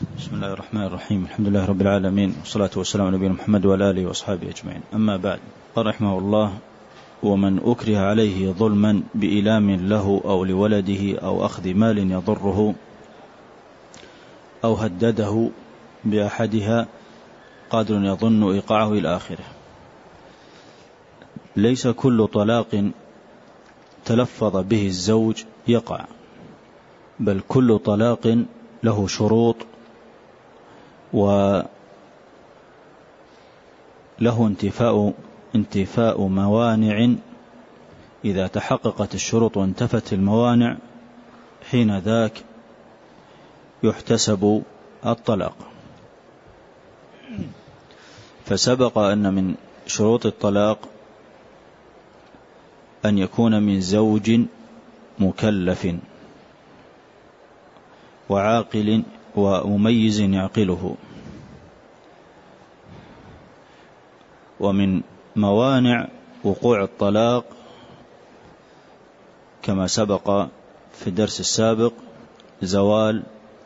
بسم الله الرحمن الرحيم الحمد لله رب العالمين والصلاة والسلام على نبينا محمد وعلى آله وأصحابه أجمعين أما بعد قال رحمه الله ومن أكره عليه ظلما بإلام له أو لولده أو أخذ مال يضره أو هدده بأحدها قادر يظن إيقاعه إلى آخره ليس كل طلاق تلفظ به الزوج يقع بل كل طلاق له شروط وله انتفاء انتفاء موانع. إذا تحققت الشروط وانتفت الموانع حين ذاك يحتسب الطلاق. فسبق أن من شروط الطلاق أن يكون من زوج مكلف وعاقل ومميز يعقله. ومن موانع وقوع الطلاق كما سبق في الدرس السابق زوال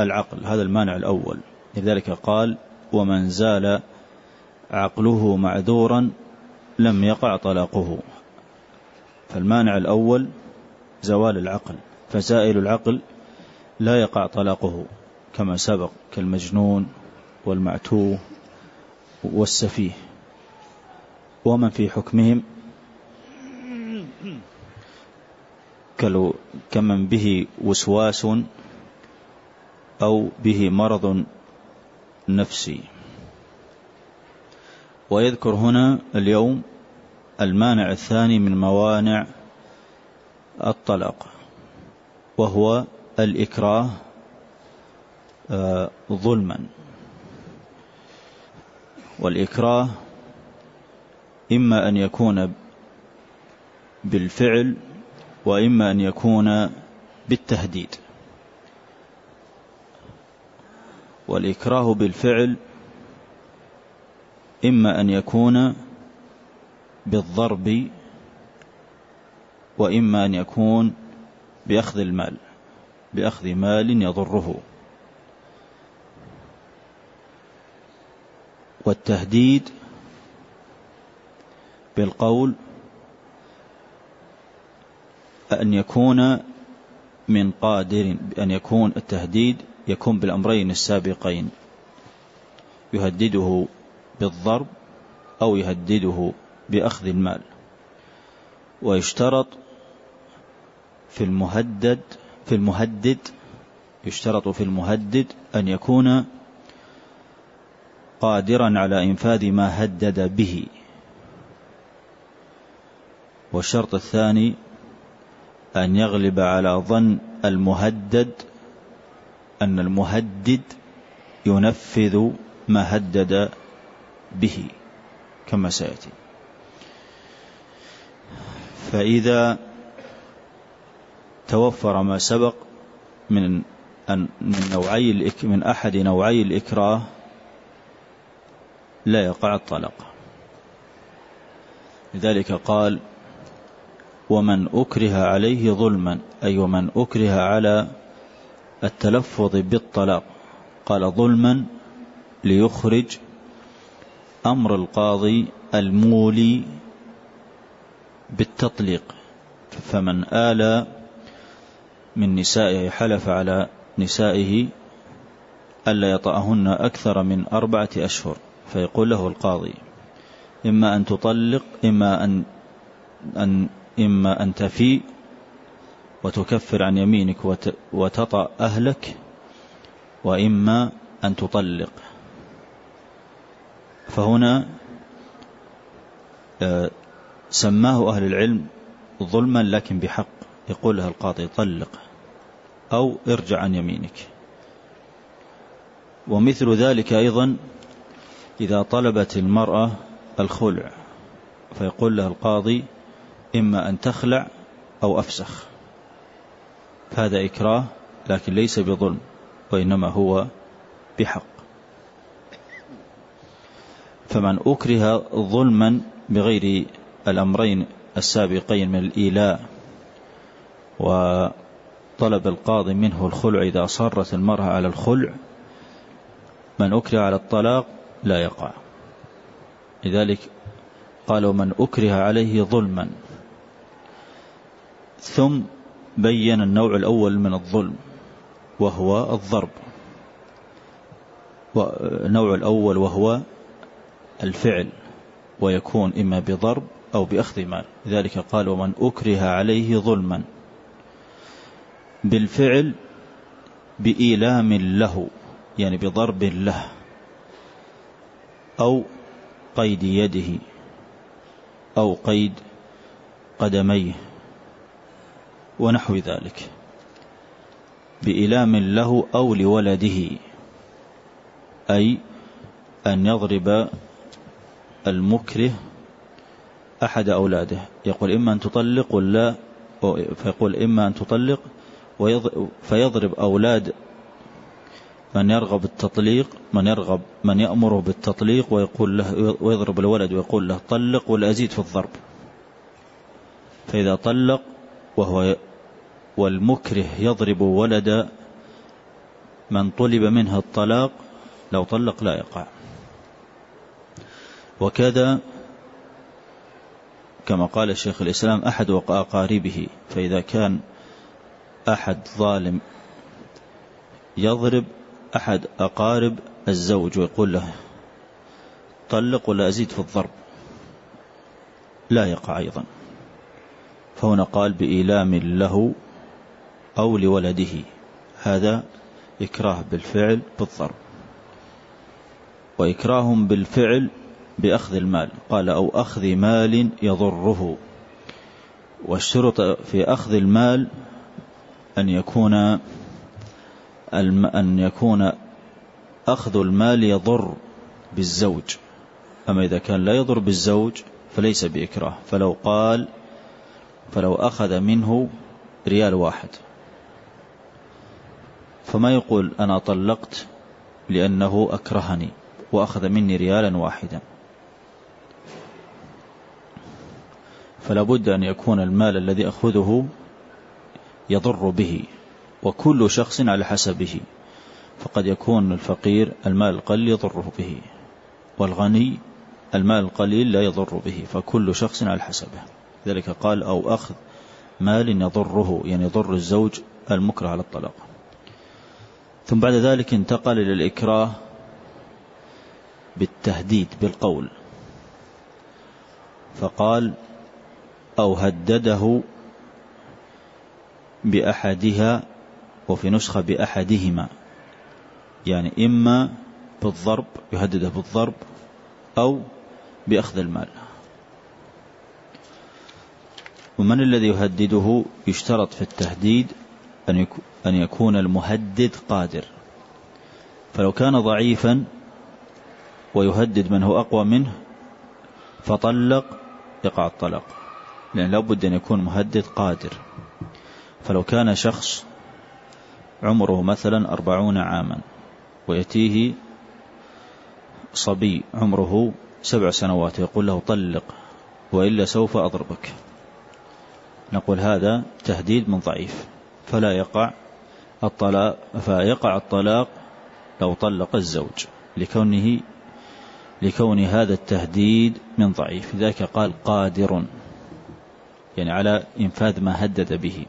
العقل هذا المانع الأول. لذلك قال ومن زال عقله معذورا لم يقع طلاقه. فالمانع الأول زوال العقل فزائل العقل لا يقع طلاقه. كما سبق كالمجنون والمعتوه والسفيه. ومن في حكمهم؟ كمن به وسواس أو به مرض نفسي. ويذكر هنا اليوم المانع الثاني من موانع الطلاق وهو الإكراه ظلما. والإكراه إما أن يكون بالفعل وإما أن يكون بالتهديد. والإكراه بالفعل إما أن يكون بالضرب وإما أن يكون بأخذ المال بأخذ مال يضره. والتهديد بالقول أن يكون من قادر أن يكون التهديد يكون بالأمرين السابقين. يهدده بالضرب أو يهدده بأخذ المال. ويشترط في المهدد في المهدد يشترط في المهدد أن يكون قادرا على إنفاذ ما هدد به. والشرط الثاني أن يغلب على ظن المهدد أن المهدد ينفذ ما هدد به كما سيأتي. فإذا توفر ما سبق من من نوعي من أحد نوعي الإكراه لا يقع الطلاق. لذلك قال ومن أكره عليه ظلما أي ومن أكره على التلفظ بالطلاق قال ظلما ليخرج أمر القاضي المولي بالتطليق. فمن آل من نسائه حلف على نسائه ألا يطأهن أكثر من أربعة أشهر. فيقول له القاضي إما أن تطلق إما أن, أن إما أن تفي وتكفر عن يمينك وتطأ أهلك وإما أن تطلق. فهنا آه، سماه أهل العلم ظلما لكن بحق. يقول له القاضي طلق أو ارجع عن يمينك. ومثل ذلك أيضا إذا طلبت المرأة الخلع فيقول لها القاضي إما أن تخلع أو أفسخ. هذا إكراه لكن ليس بظلم وإنما هو بحق. فمن أكره ظلما بغير الأمرين السابقين من الإيلاء وطلب القاضي منه الخلع إذا أصرت المرأة على الخلع من أكره على الطلاق لا يقع. لذلك قالوا من أكره عليه ظلما. ثم بين النوع الأول من الظلم وهو الضرب. النوع الأول وهو الفعل ويكون إما بضرب أو بأخذ مال. لذلك قال ومن أكره عليه ظلما. بالفعل بإيلام له يعني بضرب له. أو قيد يده أو قيد قدميه ونحو ذلك بإلام له أو لولده أي أن يضرب المكره أحد أولاده. يقول إما أن تطلق ولا فيقول إما أن تطلق فيضرب أولاد من يرغب التطليق من يرغب من يأمره بالتطليق ويقول له ويضرب الولد ويقول له طلق ولا أزيد في الضرب. فإذا طلق وهو والمكره يضرب ولد من طلب منه الطلاق لو طلق لا يقع. وكذا كما قال الشيخ الإسلام أحد أقاربه فإذا كان أحد ظالم يضرب أحد أقارب الزوج ويقول له طلق ولا أزيد في الضرب؟ لا يقع أيضا. فهنا قال بإيلام له أو لولده هذا إكراه بالفعل بالضرب. وإكراه بالفعل بأخذ المال. قال أو أخذ مال يضره. والشرط في أخذ المال أن يكون أن يكون أخذ المال يضر بالزوج. أما إذا كان لا يضر بالزوج فليس بإكراه. فلو قال فلو أخذ منه ريال واحد. فما يقول أنا طلقت لأنه أكرهني وأخذ مني ريالا واحدا. فلا بد أن يكون المال الذي أخذه يضر به. وكل شخص على حسبه فقد يكون الفقير المال القليل يضره به والغني المال القليل لا يضر به فكل شخص على حسبه. ذلك قال أو أخذ مال يضره يعني يضر الزوج المكره على الطلاق. ثم بعد ذلك انتقل إلى الإكراه بالتهديد بالقول. فقال أو هدده بأحدها وفي نسخة بأحدهما. يعني إما بالضرب يهدده بالضرب أو بأخذ المال. ومن الذي يهدده؟ يشترط في التهديد أن يكون المهدد قادر. فلو كان ضعيفا ويهدد من هو أقوى منه فطلق يقع الطلاق. لأن لابد أن يكون مهدد قادر. فلو كان شخص عمره مثلا أربعون عاما ويأتيه صبي عمره سبع سنوات يقول له طلق وإلا سوف أضربك. نقول هذا تهديد من ضعيف فلا يقع الطلاق فيقع الطلاق لو طلق الزوج لكونه لكون هذا التهديد من ضعيف. ذاك قال قادر يعني على إنفاذ ما هدد به.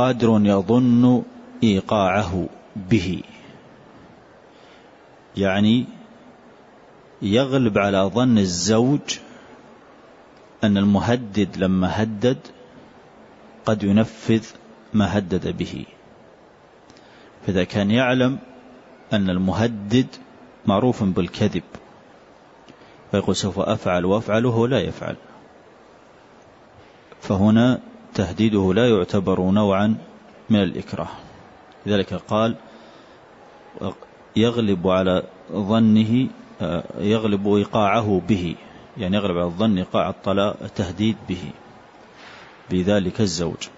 قادر يظن إيقاعه به. يعني يغلب على ظن الزوج أن المهدد لما هدد قد ينفذ ما هدد به. فإذا كان يعلم أن المهدد معروف بالكذب فيقول سوف أفعل وأفعل وهو لا يفعل. فهنا تهديده لا يعتبر نوعا من الإكراه. لذلك قال يغلب على ظنه يغلب إيقاعه به يعني يغلب على الظن إيقاع الطلاق التهديد به بذلك الزوج.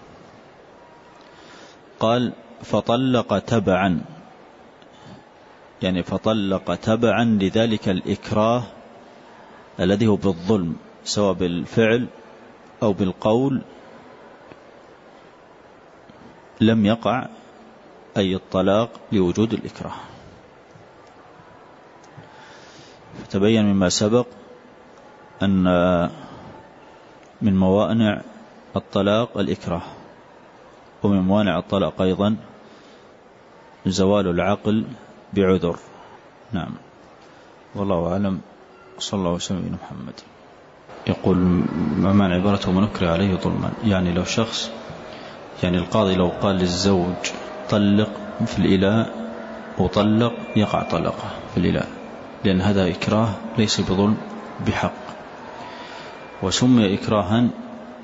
قال فطلق تبعا يعني فطلق تبعا لذلك الإكراه الذي هو بالظلم سواء بالفعل أو بالقول لم يقع أي الطلاق لوجود الإكراه. فتبين مما سبق أن من موانع الطلاق الإكراه ومن موانع الطلاق أيضا زوال العقل بعذر. نعم. والله أعلم. صلى الله وسلم محمد. يقول ما معنى عبارته من أكره عليه ظلما؟ يعني لو شخص يعني القاضي لو قال للزوج طلق في الإلاء وطلق يقع طلقه في الإلاء لأن هذا إكراه ليس بظلم بحق. وسمي إكراها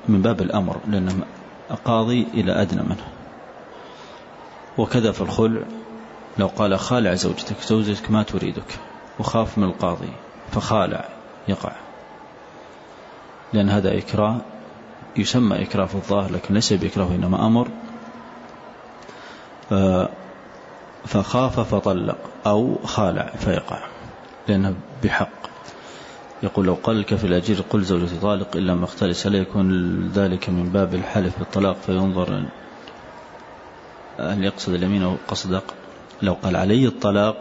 من باب الأمر لأنه قاضي إلى أدنى منه. وكذا في الخلع لو قال خالع زوجتك زوجتك ما تريدك وخاف من القاضي فخالع يقع. لأن هذا إكراه يسمى إكراه في الظاهر لكن ليس بإكراه إنما أمر. فخاف فطلق أو خالع فيقع لأنه بحق. يقول لو قال لك في الأجير قل زوجتي طالق إلا ما اختلس هل يكون ذلك من باب الحلف بالطلاق فينظر هل يقصد اليمين أو قصدق لو قال علي الطلاق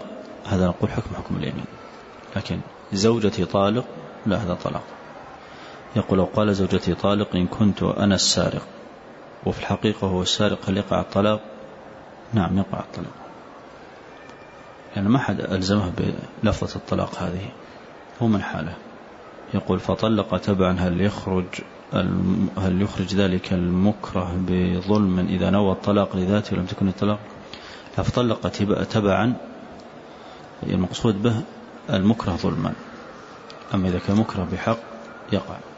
هذا نقول حكم حكم اليمين لكن زوجتي طالق لا هذا طلاق. يقول لو قال زوجتي طالق إن كنت أنا السارق. وفي الحقيقة هو السارق هل يقع الطلاق. نعم يقع الطلاق. يعني ما حد ألزمه بلفظة الطلاق هذه. هو من حاله. يقول فطلق تبعا هل يخرج هل يخرج ذلك المكره بظلم إذا نوى الطلاق لذاته ولم تكن الطلاق؟ فطلق تبعا. المقصود به المكره ظلما. أما إذا كان مكره بحق يقع.